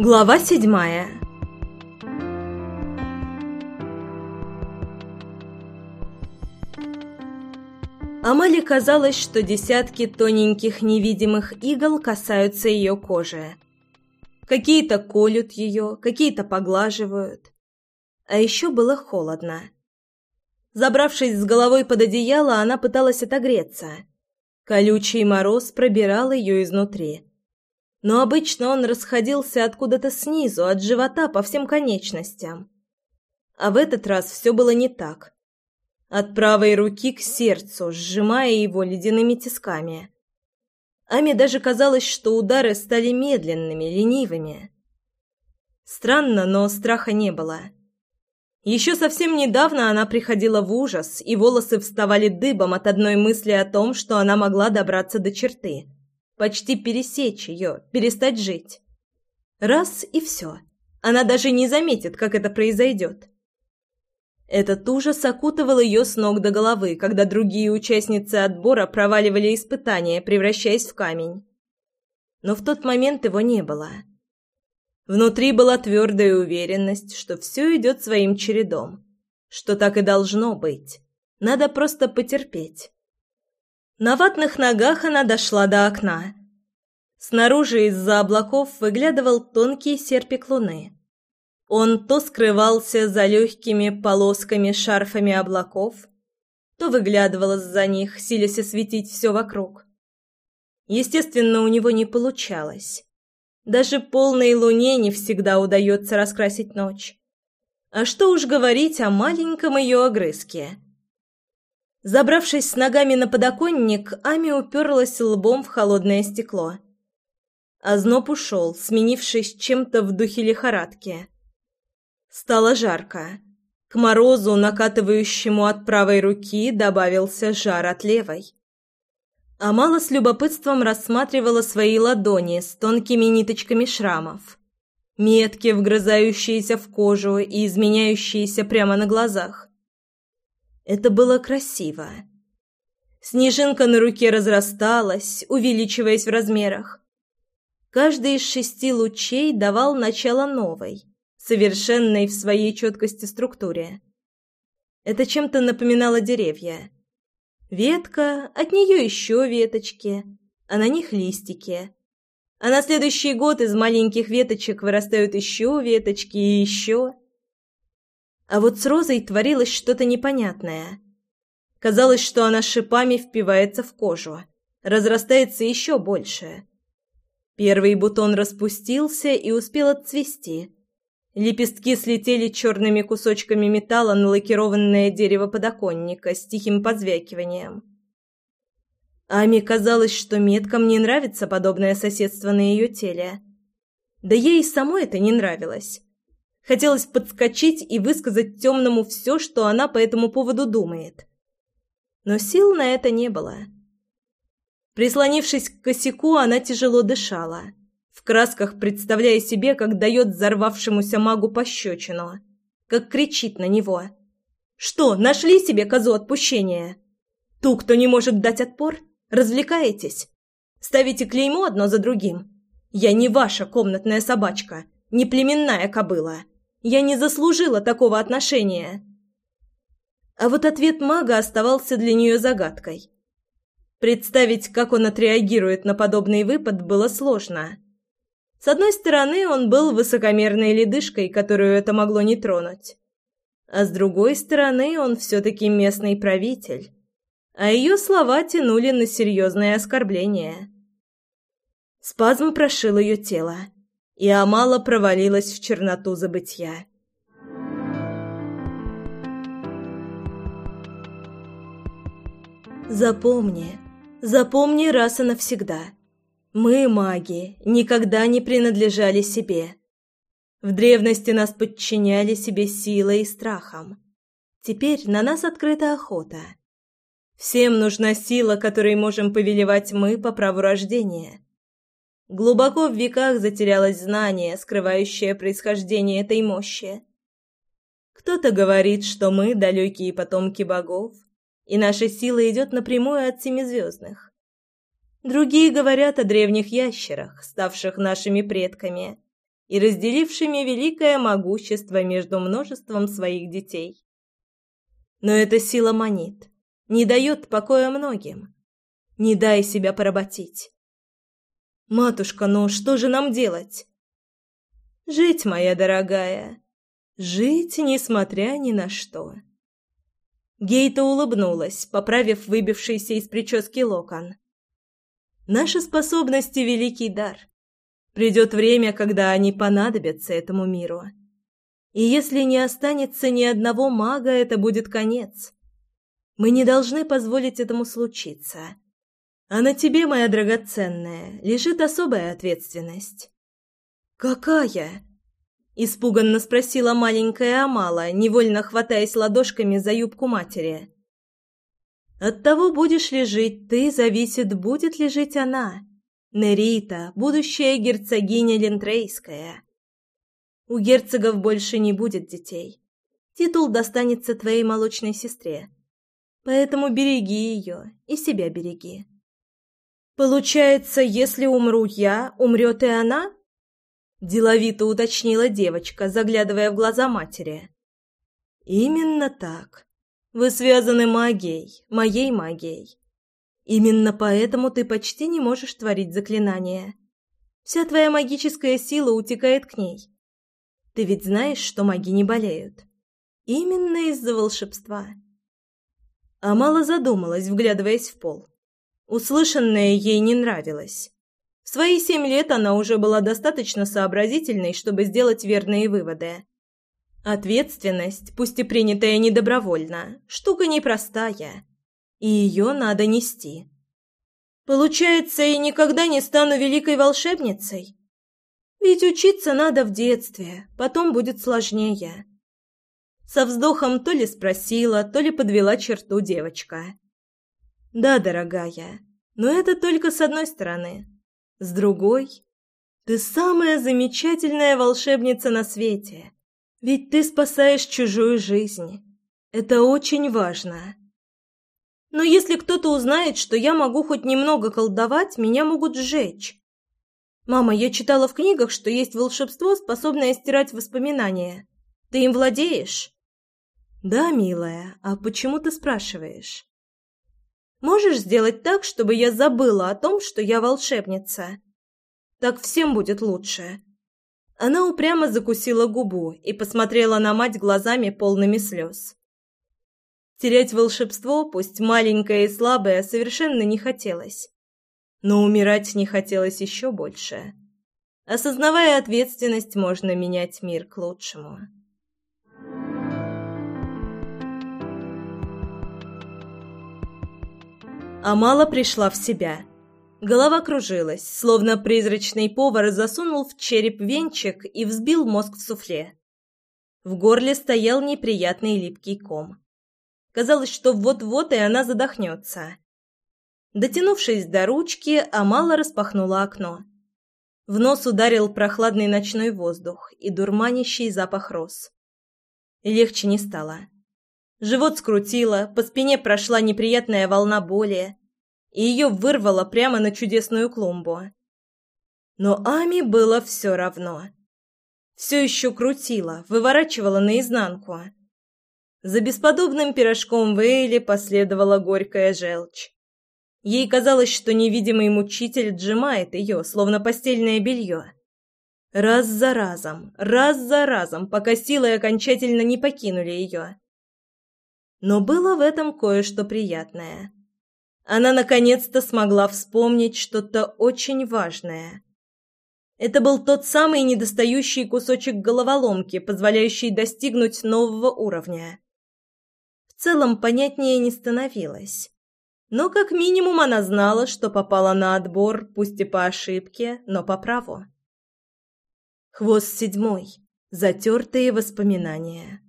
Глава седьмая Амале казалось, что десятки тоненьких невидимых игл касаются ее кожи. Какие-то колют ее, какие-то поглаживают. А еще было холодно. Забравшись с головой под одеяло, она пыталась отогреться. Колючий мороз пробирал ее изнутри. Но обычно он расходился откуда-то снизу, от живота по всем конечностям. А в этот раз все было не так. От правой руки к сердцу, сжимая его ледяными тисками. Аме даже казалось, что удары стали медленными, ленивыми. Странно, но страха не было. Еще совсем недавно она приходила в ужас, и волосы вставали дыбом от одной мысли о том, что она могла добраться до черты. Почти пересечь ее, перестать жить. Раз и все. Она даже не заметит, как это произойдет. Этот ужас окутывал ее с ног до головы, когда другие участницы отбора проваливали испытания, превращаясь в камень. Но в тот момент его не было. Внутри была твердая уверенность, что все идет своим чередом, что так и должно быть. Надо просто потерпеть. На ватных ногах она дошла до окна. Снаружи из-за облаков выглядывал тонкий серпик луны. Он то скрывался за легкими полосками-шарфами облаков, то выглядывал из-за них, силясь осветить все вокруг. Естественно, у него не получалось. Даже полной луне не всегда удается раскрасить ночь. А что уж говорить о маленьком ее огрызке. Забравшись с ногами на подоконник, Ами уперлась лбом в холодное стекло. Озноб ушел, сменившись чем-то в духе лихорадки. Стало жарко. К морозу, накатывающему от правой руки, добавился жар от левой. Амала с любопытством рассматривала свои ладони с тонкими ниточками шрамов. Метки, вгрызающиеся в кожу и изменяющиеся прямо на глазах. Это было красиво. Снежинка на руке разрасталась, увеличиваясь в размерах. Каждый из шести лучей давал начало новой, совершенной в своей четкости структуре. Это чем-то напоминало деревья. Ветка, от нее еще веточки, а на них листики. А на следующий год из маленьких веточек вырастают еще веточки и еще. А вот с розой творилось что-то непонятное. Казалось, что она шипами впивается в кожу, разрастается еще больше. Первый бутон распустился и успел отцвести, Лепестки слетели черными кусочками металла на лакированное дерево подоконника с тихим позвякиванием. Аме казалось, что меткам не нравится подобное соседство на ее теле. Да ей самой это не нравилось. Хотелось подскочить и высказать темному все, что она по этому поводу думает. Но сил на это не было. Прислонившись к косяку, она тяжело дышала в красках представляя себе, как дает взорвавшемуся магу пощечину, как кричит на него. «Что, нашли себе козу отпущения? Ту, кто не может дать отпор? Развлекаетесь? Ставите клеймо одно за другим? Я не ваша комнатная собачка, не племенная кобыла. Я не заслужила такого отношения». А вот ответ мага оставался для нее загадкой. Представить, как он отреагирует на подобный выпад, было сложно. С одной стороны, он был высокомерной ледышкой, которую это могло не тронуть. А с другой стороны, он все-таки местный правитель. А ее слова тянули на серьезное оскорбление. Спазм прошил ее тело, и Амала провалилась в черноту забытья. Запомни, запомни раз и навсегда – мы, маги, никогда не принадлежали себе. В древности нас подчиняли себе силой и страхом. Теперь на нас открыта охота. Всем нужна сила, которой можем повелевать мы по праву рождения. Глубоко в веках затерялось знание, скрывающее происхождение этой мощи. Кто-то говорит, что мы далекие потомки богов, и наша сила идет напрямую от семизвездных. Другие говорят о древних ящерах, ставших нашими предками, и разделившими великое могущество между множеством своих детей. Но эта сила манит, не дает покоя многим. Не дай себя поработить. «Матушка, ну что же нам делать?» «Жить, моя дорогая, жить, несмотря ни на что». Гейта улыбнулась, поправив выбившийся из прически локон. «Наши способности — великий дар. Придет время, когда они понадобятся этому миру. И если не останется ни одного мага, это будет конец. Мы не должны позволить этому случиться. А на тебе, моя драгоценная, лежит особая ответственность. Какая? Испуганно спросила маленькая Амала, невольно хватаясь ладошками за юбку матери. От того, будешь ли жить ты, зависит, будет ли жить она. Нерита, будущая герцогиня Лентрейская. У герцогов больше не будет детей. Титул достанется твоей молочной сестре. Поэтому береги ее и себя береги. Получается, если умру я, умрет и она? Деловито уточнила девочка, заглядывая в глаза матери. Именно так. Вы связаны магией, моей магией. Именно поэтому ты почти не можешь творить заклинания. Вся твоя магическая сила утекает к ней. Ты ведь знаешь, что маги не болеют. Именно из-за волшебства. Амала задумалась, вглядываясь в пол. Услышанное ей не нравилось. В свои семь лет она уже была достаточно сообразительной, чтобы сделать верные выводы. Ответственность, пусть и принятая недобровольно, штука непростая, и ее надо нести. Получается, я никогда не стану великой волшебницей? Ведь учиться надо в детстве, потом будет сложнее. Со вздохом то ли спросила, то ли подвела черту девочка. «Да, дорогая, но это только с одной стороны. С другой, ты самая замечательная волшебница на свете. Ведь ты спасаешь чужую жизнь. Это очень важно. Но если кто-то узнает, что я могу хоть немного колдовать, меня могут сжечь. Мама, я читала в книгах, что есть волшебство, способное стирать воспоминания. Ты им владеешь? «Да, милая, а почему ты спрашиваешь?» «Можешь сделать так, чтобы я забыла о том, что я волшебница? Так всем будет лучше». Она упрямо закусила губу и посмотрела на мать глазами полными слез. Терять волшебство, пусть маленькое и слабое, совершенно не хотелось. Но умирать не хотелось еще больше. Осознавая ответственность, можно менять мир к лучшему. Амала пришла в себя. Голова кружилась, словно призрачный повар засунул в череп венчик и взбил мозг в суфле. В горле стоял неприятный липкий ком. Казалось, что вот-вот и она задохнется. Дотянувшись до ручки, Амала распахнула окно. В нос ударил прохладный ночной воздух и дурманящий запах роз. Легче не стало. Живот скрутило, по спине прошла неприятная волна боли, и ее вырвало прямо на чудесную клумбу. Но Ами было все равно. Все еще крутило, выворачивало наизнанку. За бесподобным пирожком в последовала горькая желчь. Ей казалось, что невидимый мучитель сжимает ее, словно постельное белье. Раз за разом, раз за разом, пока силы окончательно не покинули ее. Но было в этом кое-что приятное. Она наконец-то смогла вспомнить что-то очень важное. Это был тот самый недостающий кусочек головоломки, позволяющий достигнуть нового уровня. В целом понятнее не становилось. Но как минимум она знала, что попала на отбор, пусть и по ошибке, но по праву. Хвост седьмой. Затертые воспоминания.